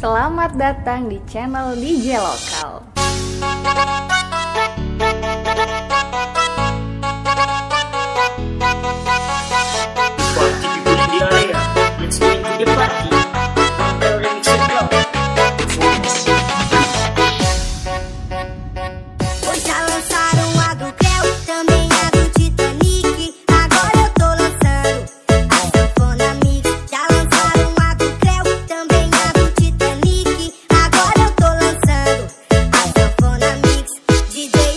Selamat datang di channel DJ Lokal.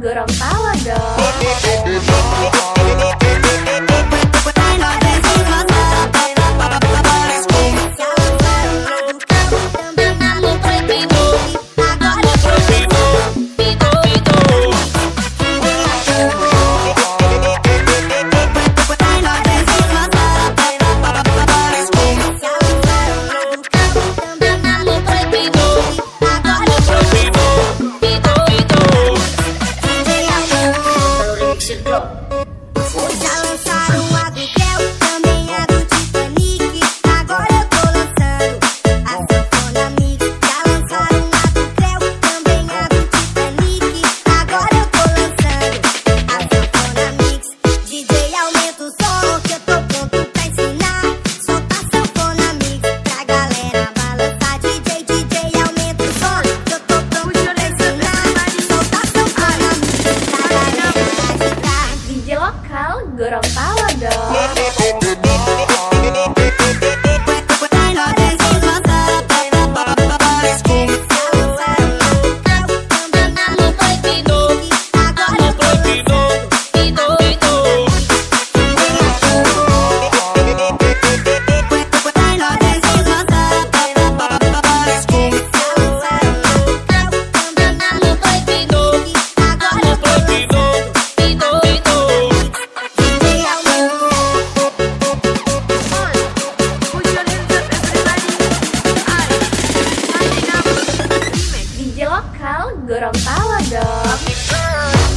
Gorong tawa dong. should go. lokal Gorontalo dong.